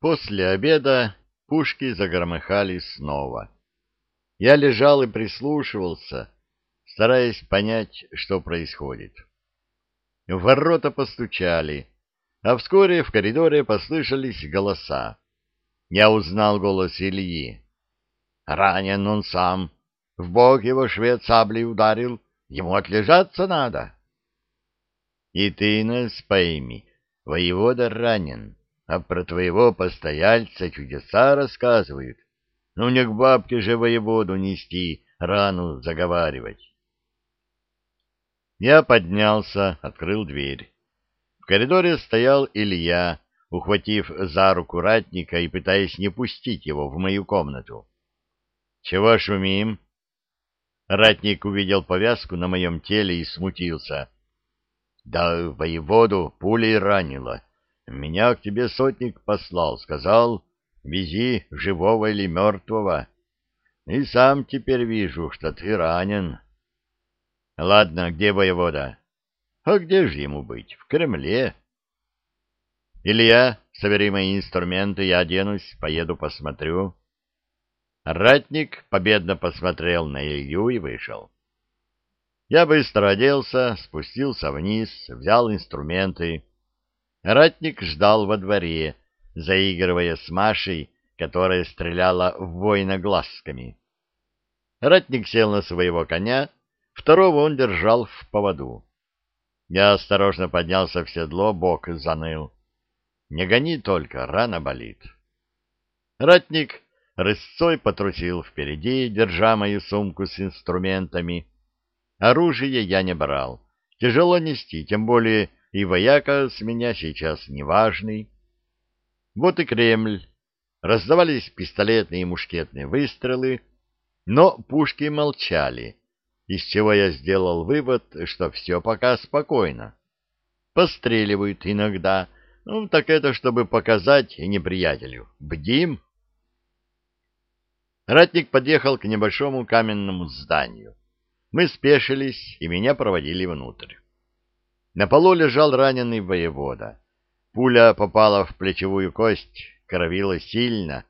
После обеда пушки загромыхали снова. Я лежал и прислушивался, стараясь понять, что происходит. В ворота постучали, а вскоре в коридоре послышались голоса. Я узнал голос Ильи. Ранен он сам, в бок его швед саблей ударил, ему отлежаться надо. И ты нас пойми, воевода ранен, а про твоего постояльца чудеса рассказывают. Ну, не к бабке же воеводу нести, рану заговаривать. Я поднялся, открыл дверь. В коридоре стоял Илья, ухватив за руку ратника и пытаясь не пустить его в мою комнату. — Чего шумим? Ратник увидел повязку на моем теле и смутился. — Да воеводу пулей ранило. Меня к тебе сотник послал, сказал, вези живого или мертвого. И сам теперь вижу, что ты ранен. Ладно, где воевода? А где же ему быть? В Кремле. Илья, собери мои инструменты, я оденусь, поеду посмотрю. Ратник победно посмотрел на Илью и вышел. Я быстро оделся, спустился вниз, взял инструменты Ратник ждал во дворе, заигрывая с Машей, которая стреляла в воина глазками. Ратник сел на своего коня, второго он держал в поводу. Я осторожно поднялся в седло, бок заныл. Не гони только, рана болит. Ратник рысцой потрусил впереди, держа мою сумку с инструментами. Оружие я не брал. Тяжело нести, тем более и вояка с меня сейчас неважный. Вот и Кремль. Раздавались пистолетные и мушкетные выстрелы, но пушки молчали, из чего я сделал вывод, что все пока спокойно. Постреливают иногда, ну, так это чтобы показать неприятелю. Бдим! Ратник подъехал к небольшому каменному зданию. Мы спешились, и меня проводили внутрь. На полу лежал раненый воевода. Пуля попала в плечевую кость, кровила сильно,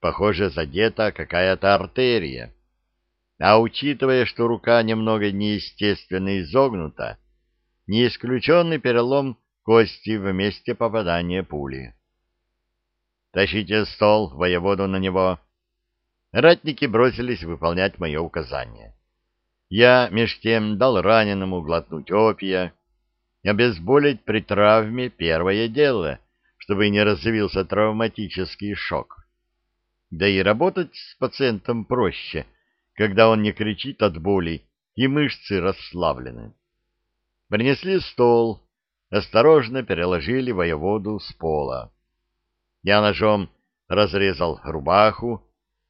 похоже, задета какая-то артерия. А учитывая, что рука немного неестественно изогнута, не исключенный перелом кости в месте попадания пули. «Тащите стол, воеводу на него!» Ратники бросились выполнять мое указание. Я меж тем дал раненому глотнуть опия, Обезболить при травме — первое дело, чтобы не развился травматический шок. Да и работать с пациентом проще, когда он не кричит от боли и мышцы расслаблены. Принесли стол, осторожно переложили воеводу с пола. Я ножом разрезал рубаху,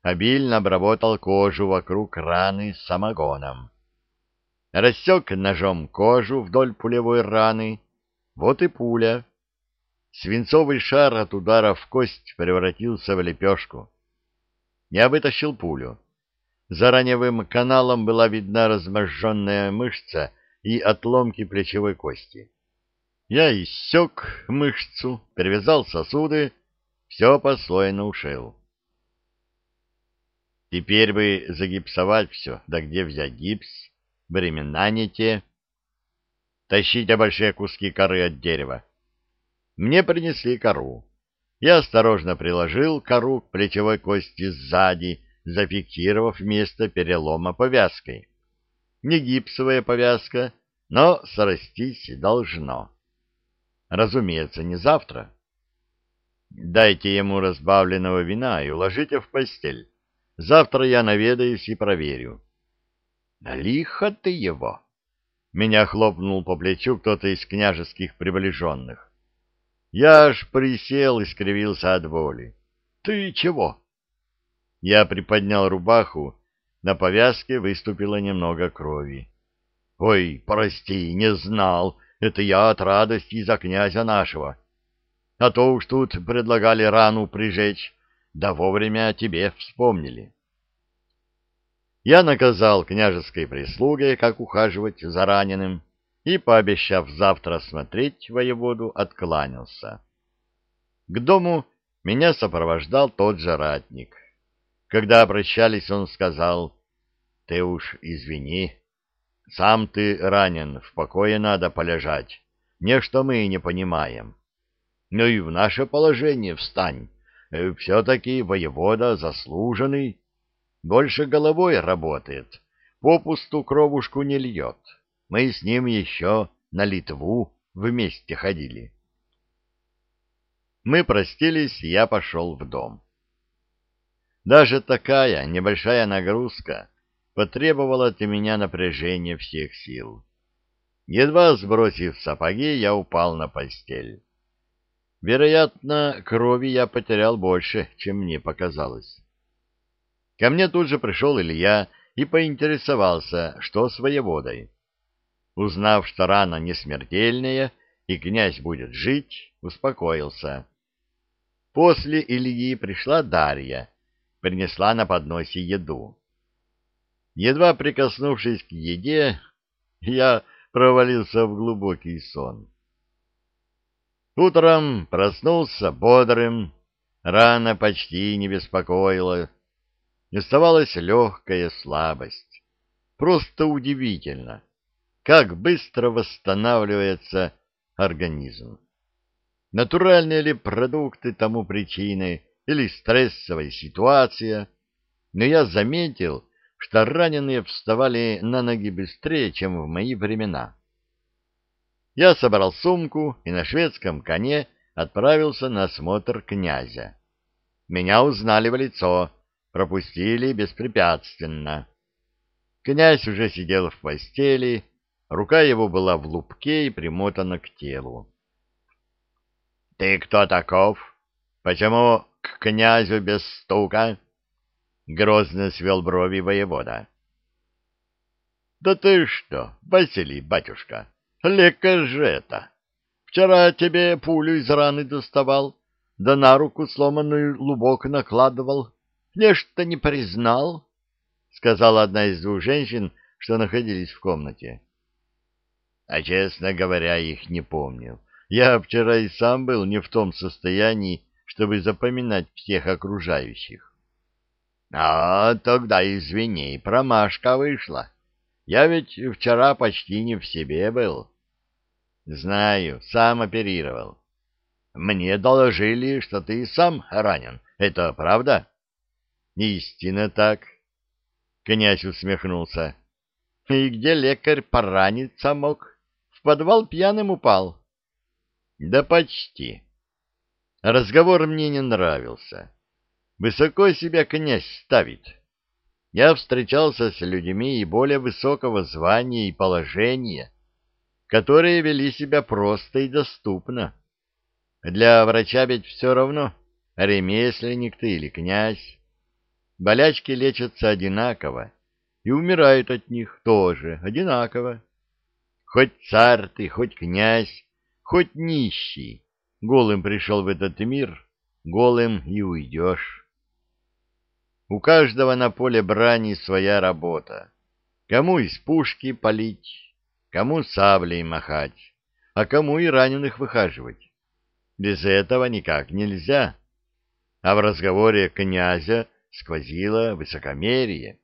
обильно обработал кожу вокруг раны самогоном рассек ножом кожу вдоль пулевой раны. Вот и пуля. Свинцовый шар от удара в кость превратился в лепешку. Я вытащил пулю. За раневым каналом была видна разможженная мышца и отломки плечевой кости. Я иссек мышцу, перевязал сосуды, все послойно ушел. Теперь бы загипсовать все, да где взять гипс? Времена не те. Тащите большие куски коры от дерева. Мне принесли кору. Я осторожно приложил кору к плечевой кости сзади, зафиксировав место перелома повязкой. Не гипсовая повязка, но срастись должно. Разумеется, не завтра. Дайте ему разбавленного вина и уложите в постель. Завтра я наведаюсь и проверю. Лихо ты его! Меня хлопнул по плечу кто-то из княжеских приближенных. Я аж присел и скривился от боли. Ты чего? Я приподнял рубаху, на повязке выступило немного крови. Ой, прости, не знал, это я от радости за князя нашего. А то уж тут предлагали рану прижечь, да вовремя о тебе вспомнили я наказал княжеской прислуге, как ухаживать за раненым, и, пообещав завтра смотреть воеводу, откланялся. К дому меня сопровождал тот же ратник. Когда обращались, он сказал, «Ты уж извини, сам ты ранен, в покое надо полежать, нечто мы не понимаем. Ну и в наше положение встань, э, все-таки воевода заслуженный, больше головой работает, попусту кровушку не льет. Мы с ним еще на Литву вместе ходили. Мы простились, я пошел в дом. Даже такая небольшая нагрузка потребовала от меня напряжения всех сил. Едва сбросив сапоги, я упал на постель. Вероятно, крови я потерял больше, чем мне показалось. Ко мне тут же пришел Илья и поинтересовался, что с воеводой. Узнав, что рана не смертельная и князь будет жить, успокоился. После Ильи пришла Дарья, принесла на подносе еду. Едва прикоснувшись к еде, я провалился в глубокий сон. Утром проснулся бодрым, рана почти не беспокоила. Оставалась легкая слабость. Просто удивительно, как быстро восстанавливается организм. Натуральные ли продукты тому причины или стрессовая ситуация, но я заметил, что раненые вставали на ноги быстрее, чем в мои времена. Я собрал сумку и на шведском коне отправился на осмотр князя. Меня узнали в лицо, пропустили беспрепятственно. Князь уже сидел в постели, рука его была в лупке и примотана к телу. — Ты кто таков? Почему к князю без стука? — грозно свел брови воевода. — Да ты что, Василий, батюшка, лекарь же это! Вчера тебе пулю из раны доставал, да на руку сломанную лубок накладывал. Нечто не признал, — сказала одна из двух женщин, что находились в комнате. — А, честно говоря, их не помнил. Я вчера и сам был не в том состоянии, чтобы запоминать всех окружающих. А тогда, извини, промашка вышла. Я ведь вчера почти не в себе был. Знаю, сам оперировал. Мне доложили, что ты сам ранен. Это правда? Истинно так. Князь усмехнулся. И где лекарь пораниться мог? В подвал пьяным упал. Да почти. Разговор мне не нравился. Высоко себя князь ставит. Я встречался с людьми и более высокого звания и положения, которые вели себя просто и доступно. Для врача ведь все равно, ремесленник ты или князь. Болячки лечатся одинаково, и умирают от них тоже одинаково. Хоть царь ты, хоть князь, хоть нищий, голым пришел в этот мир, голым и уйдешь. У каждого на поле брани своя работа. Кому из пушки палить, кому саблей махать, а кому и раненых выхаживать. Без этого никак нельзя. А в разговоре князя сквозило высокомерие.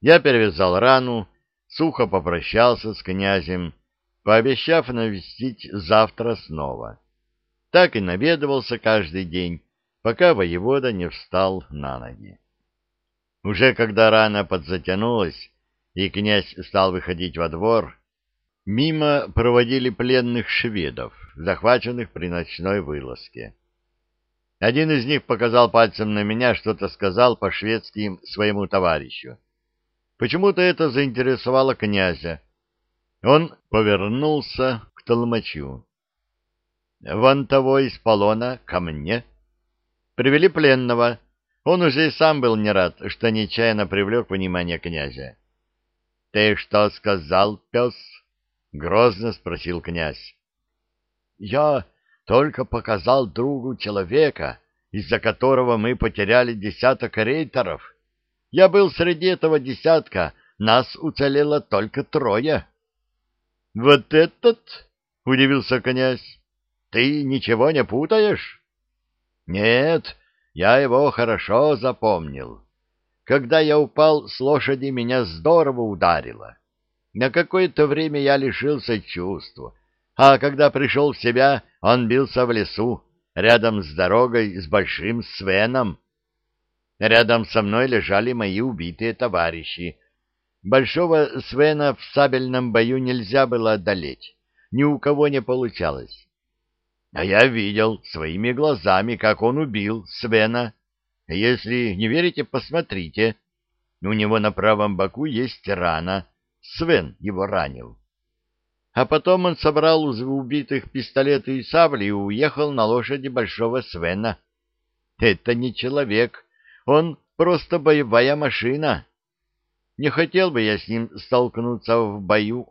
Я перевязал рану, сухо попрощался с князем, пообещав навестить завтра снова. Так и наведывался каждый день, пока воевода не встал на ноги. Уже когда рана подзатянулась, и князь стал выходить во двор, мимо проводили пленных шведов, захваченных при ночной вылазке. Один из них показал пальцем на меня, что-то сказал по-шведски своему товарищу. Почему-то это заинтересовало князя. Он повернулся к толмачу. — Вон того из полона ко мне. — Привели пленного. Он уже и сам был не рад, что нечаянно привлек внимание князя. — Ты что сказал, пес? — грозно спросил князь. — Я только показал другу человека, из-за которого мы потеряли десяток рейтеров. Я был среди этого десятка, нас уцелело только трое. — Вот этот? — удивился князь. — Ты ничего не путаешь? Нет, я его хорошо запомнил. Когда я упал с лошади, меня здорово ударило. На какое-то время я лишился чувства, а когда пришел в себя, он бился в лесу, рядом с дорогой с большим Свеном. Рядом со мной лежали мои убитые товарищи. Большого Свена в сабельном бою нельзя было одолеть, ни у кого не получалось. А я видел своими глазами, как он убил Свена. Если не верите, посмотрите. У него на правом боку есть рана. Свен его ранил. А потом он собрал у убитых пистолеты и сабли и уехал на лошади большого Свена. Это не человек, он просто боевая машина. Не хотел бы я с ним столкнуться в бою.